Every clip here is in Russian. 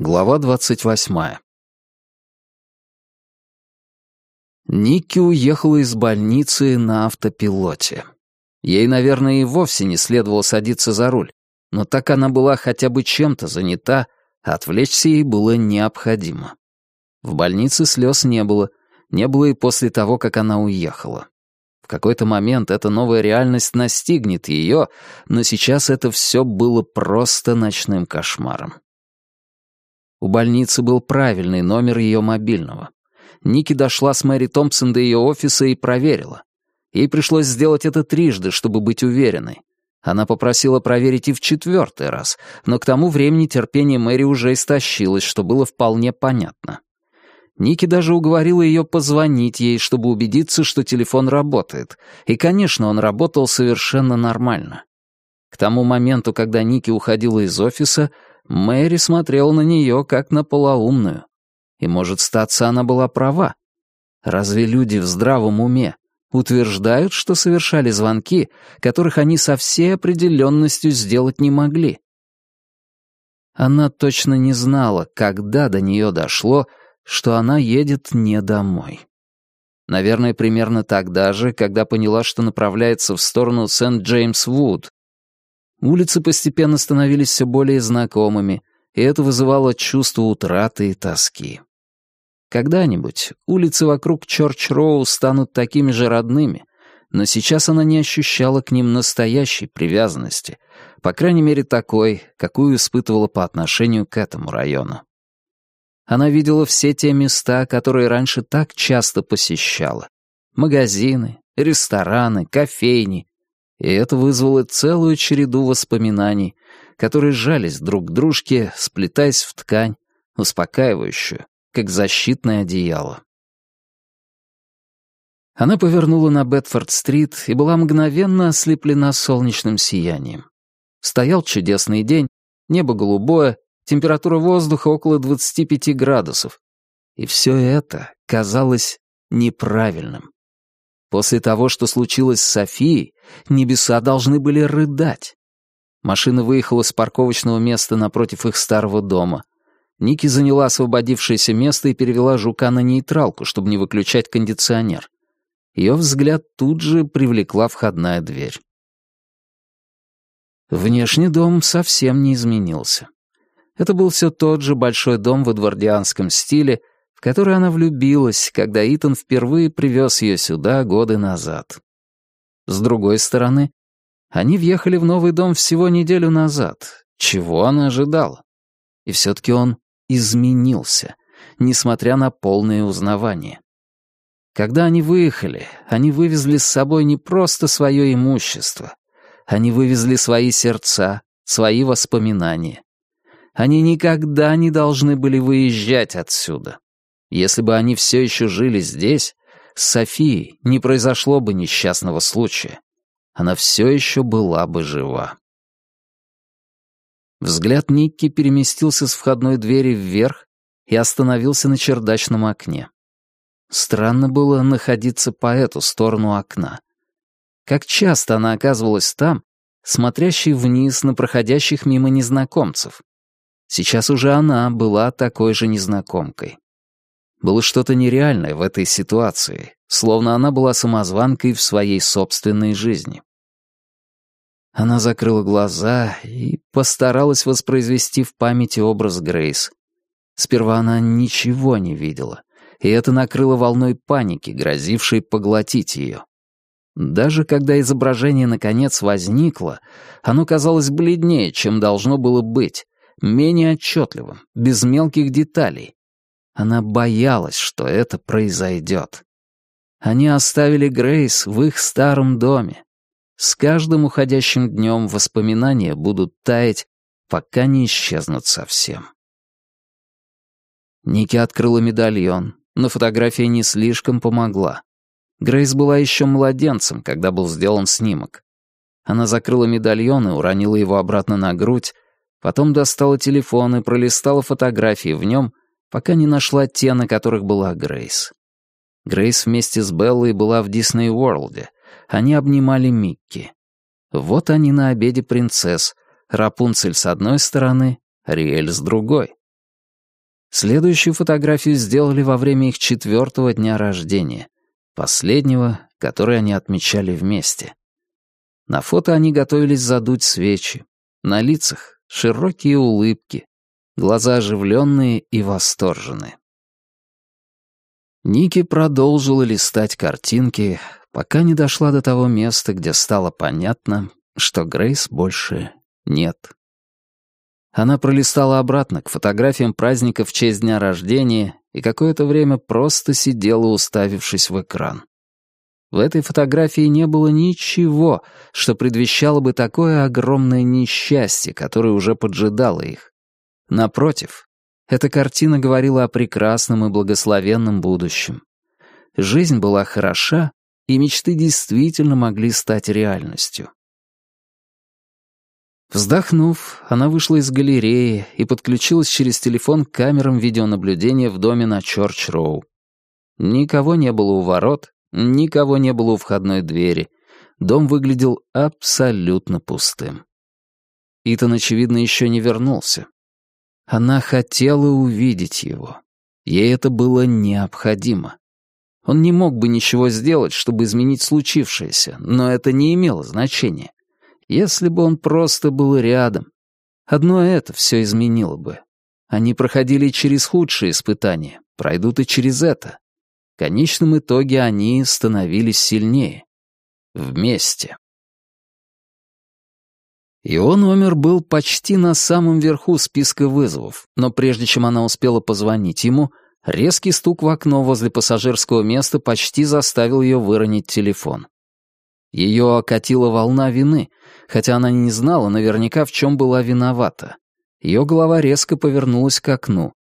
Глава двадцать восьмая. Никки уехала из больницы на автопилоте. Ей, наверное, и вовсе не следовало садиться за руль, но так она была хотя бы чем-то занята, отвлечься ей было необходимо. В больнице слез не было, не было и после того, как она уехала. В какой-то момент эта новая реальность настигнет ее, но сейчас это все было просто ночным кошмаром. У больницы был правильный номер ее мобильного. Ники дошла с Мэри Томпсон до ее офиса и проверила. Ей пришлось сделать это трижды, чтобы быть уверенной. Она попросила проверить и в четвертый раз, но к тому времени терпение Мэри уже истощилось, что было вполне понятно. Ники даже уговорила ее позвонить ей, чтобы убедиться, что телефон работает. И, конечно, он работал совершенно нормально. К тому моменту, когда Ники уходила из офиса, Мэри смотрела на нее, как на полоумную. И, может, статься она была права. Разве люди в здравом уме утверждают, что совершали звонки, которых они со всей определенностью сделать не могли? Она точно не знала, когда до нее дошло, что она едет не домой. Наверное, примерно тогда же, когда поняла, что направляется в сторону Сент-Джеймс-Вуд, Улицы постепенно становились все более знакомыми, и это вызывало чувство утраты и тоски. Когда-нибудь улицы вокруг Чорч-Роу станут такими же родными, но сейчас она не ощущала к ним настоящей привязанности, по крайней мере такой, какую испытывала по отношению к этому району. Она видела все те места, которые раньше так часто посещала. Магазины, рестораны, кофейни, и это вызвало целую череду воспоминаний, которые сжались друг к дружке, сплетаясь в ткань, успокаивающую, как защитное одеяло. Она повернула на Бетфорд-стрит и была мгновенно ослеплена солнечным сиянием. Стоял чудесный день, небо голубое, температура воздуха около 25 градусов. И все это казалось неправильным. После того, что случилось с Софией, небеса должны были рыдать. Машина выехала с парковочного места напротив их старого дома. Ники заняла освободившееся место и перевела жука на нейтралку, чтобы не выключать кондиционер. Ее взгляд тут же привлекла входная дверь. Внешний дом совсем не изменился. Это был все тот же большой дом в эдвардианском стиле, в который она влюбилась, когда Итан впервые привез ее сюда годы назад. С другой стороны, они въехали в новый дом всего неделю назад. Чего она ожидала? И все-таки он изменился, несмотря на полное узнавание. Когда они выехали, они вывезли с собой не просто свое имущество. Они вывезли свои сердца, свои воспоминания. Они никогда не должны были выезжать отсюда. Если бы они все еще жили здесь, с Софией не произошло бы несчастного случая. Она все еще была бы жива. Взгляд Никки переместился с входной двери вверх и остановился на чердачном окне. Странно было находиться по эту сторону окна. Как часто она оказывалась там, смотрящей вниз на проходящих мимо незнакомцев. Сейчас уже она была такой же незнакомкой. Было что-то нереальное в этой ситуации, словно она была самозванкой в своей собственной жизни. Она закрыла глаза и постаралась воспроизвести в памяти образ Грейс. Сперва она ничего не видела, и это накрыло волной паники, грозившей поглотить ее. Даже когда изображение наконец возникло, оно казалось бледнее, чем должно было быть, менее отчетливым, без мелких деталей, она боялась, что это произойдет. Они оставили Грейс в их старом доме. С каждым уходящим днем воспоминания будут таять, пока не исчезнут совсем. Ники открыла медальон, но фотография не слишком помогла. Грейс была еще младенцем, когда был сделан снимок. Она закрыла медальон и уронила его обратно на грудь, потом достала телефон и пролистала фотографии в нем, пока не нашла те, на которых была Грейс. Грейс вместе с Беллой была в Дисней Уорлде. Они обнимали Микки. Вот они на обеде принцесс. Рапунцель с одной стороны, Риэль с другой. Следующую фотографию сделали во время их четвертого дня рождения, последнего, который они отмечали вместе. На фото они готовились задуть свечи. На лицах широкие улыбки, глаза оживленные и восторженные. Ники продолжила листать картинки, пока не дошла до того места, где стало понятно, что Грейс больше нет. Она пролистала обратно к фотографиям праздника в честь дня рождения и какое-то время просто сидела, уставившись в экран. В этой фотографии не было ничего, что предвещало бы такое огромное несчастье, которое уже поджидало их. Напротив, эта картина говорила о прекрасном и благословенном будущем. Жизнь была хороша, и мечты действительно могли стать реальностью. Вздохнув, она вышла из галереи и подключилась через телефон к камерам видеонаблюдения в доме на Чорч-Роу. Никого не было у ворот, никого не было у входной двери. Дом выглядел абсолютно пустым. Итан, очевидно, еще не вернулся. Она хотела увидеть его. Ей это было необходимо. Он не мог бы ничего сделать, чтобы изменить случившееся, но это не имело значения. Если бы он просто был рядом. Одно это все изменило бы. Они проходили через худшие испытания, пройдут и через это. В конечном итоге они становились сильнее. Вместе. Его номер был почти на самом верху списка вызовов, но прежде чем она успела позвонить ему, резкий стук в окно возле пассажирского места почти заставил ее выронить телефон. Ее окатила волна вины, хотя она не знала наверняка, в чем была виновата. Ее голова резко повернулась к окну.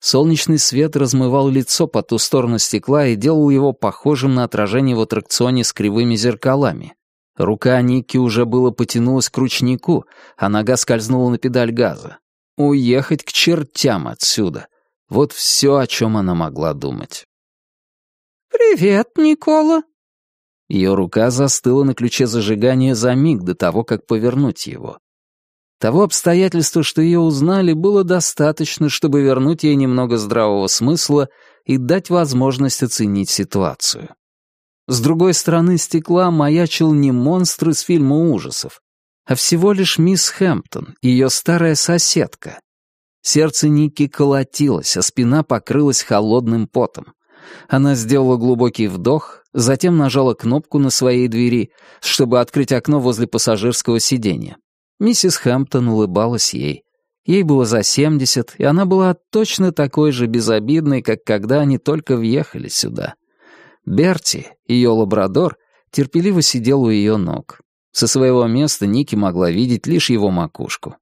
Солнечный свет размывал лицо по ту сторону стекла и делал его похожим на отражение в аттракционе с кривыми зеркалами. Рука Ники уже было потянулась к ручнику, а нога скользнула на педаль газа. Уехать к чертям отсюда. Вот все, о чем она могла думать. «Привет, Никола», ее рука застыла на ключе зажигания за миг до того, как повернуть его. Того обстоятельства, что ее узнали, было достаточно, чтобы вернуть ей немного здравого смысла и дать возможность оценить ситуацию. С другой стороны стекла маячил не монстр из фильма ужасов, а всего лишь мисс Хэмптон, ее старая соседка. Сердце Ники колотилось, а спина покрылась холодным потом. Она сделала глубокий вдох, затем нажала кнопку на своей двери, чтобы открыть окно возле пассажирского сиденья. Миссис Хэмптон улыбалась ей. Ей было за семьдесят, и она была точно такой же безобидной, как когда они только въехали сюда. Берти, ее лабрадор, терпеливо сидел у ее ног. Со своего места Ники могла видеть лишь его макушку.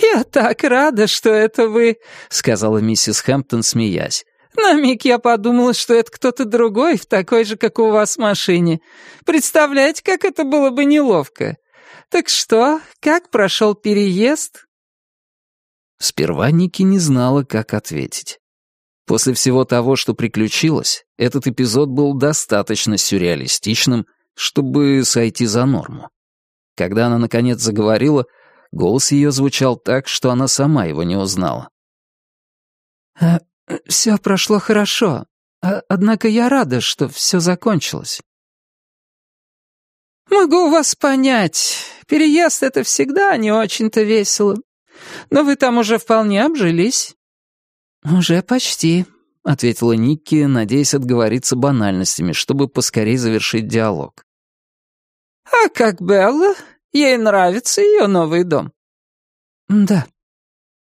«Я так рада, что это вы», — сказала миссис Хэмптон, смеясь. На миг я подумала, что это кто-то другой в такой же, как у вас, машине. Представляете, как это было бы неловко? Так что, как прошел переезд?» Сперва Ники не знала, как ответить. После всего того, что приключилось, этот эпизод был достаточно сюрреалистичным, чтобы сойти за норму. Когда она, наконец, заговорила, голос ее звучал так, что она сама его не узнала. «А «Все прошло хорошо, а, однако я рада, что все закончилось». «Могу вас понять. Переезд — это всегда не очень-то весело. Но вы там уже вполне обжились». «Уже почти», — ответила Никки, надеясь отговориться банальностями, чтобы поскорее завершить диалог. «А как Белла? Ей нравится ее новый дом?» «Да».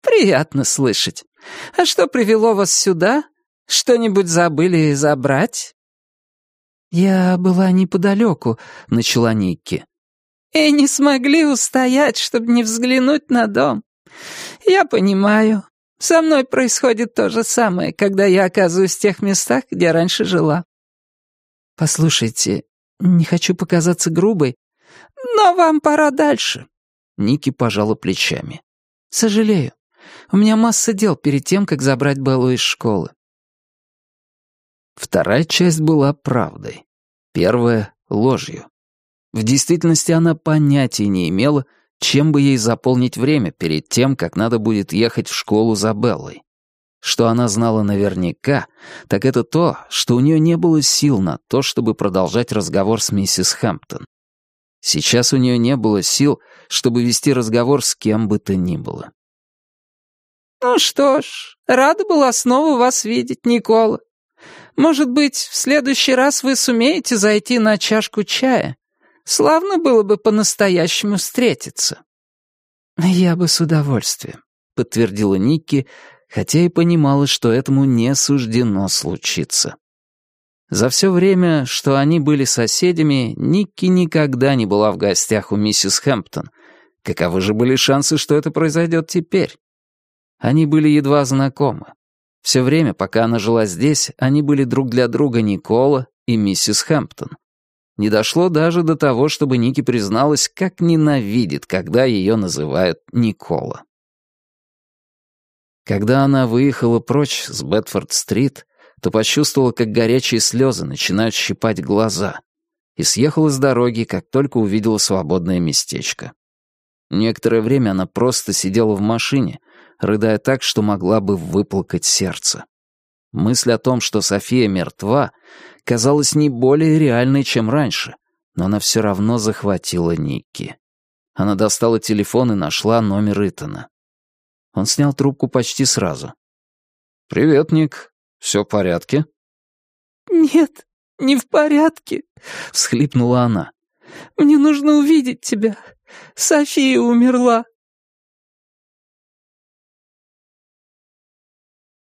«Приятно слышать. А что привело вас сюда? Что-нибудь забыли забрать?» «Я была неподалеку», — начала Никки. «И не смогли устоять, чтобы не взглянуть на дом. Я понимаю. Со мной происходит то же самое, когда я оказываюсь в тех местах, где раньше жила». «Послушайте, не хочу показаться грубой». «Но вам пора дальше». Ники пожала плечами. «Сожалею. У меня масса дел перед тем, как забрать Беллу из школы». Вторая часть была правдой. Первая — ложью. В действительности она понятия не имела, чем бы ей заполнить время перед тем, как надо будет ехать в школу за Беллой. что она знала наверняка, так это то, что у нее не было сил на то, чтобы продолжать разговор с миссис Хэмптон. Сейчас у нее не было сил, чтобы вести разговор с кем бы то ни было. «Ну что ж, рада была снова вас видеть, Никола. Может быть, в следующий раз вы сумеете зайти на чашку чая? Славно было бы по-настоящему встретиться». «Я бы с удовольствием», — подтвердила Никки, хотя и понимала, что этому не суждено случиться. За все время, что они были соседями, Никки никогда не была в гостях у миссис Хэмптон. Каковы же были шансы, что это произойдет теперь? Они были едва знакомы. Все время, пока она жила здесь, они были друг для друга Никола и миссис Хэмптон. Не дошло даже до того, чтобы Ники призналась, как ненавидит, когда ее называют Никола. Когда она выехала прочь с Бетфорд-стрит, то почувствовала, как горячие слезы начинают щипать глаза, и съехала с дороги, как только увидела свободное местечко. Некоторое время она просто сидела в машине, рыдая так, что могла бы выплакать сердце. Мысль о том, что София мертва, казалась не более реальной, чем раньше, но она все равно захватила Никки. Она достала телефон и нашла номер Итана. Он снял трубку почти сразу. «Привет, Ник. Все в порядке?» «Нет, не в порядке», — всхлипнула она. «Мне нужно увидеть тебя. София умерла».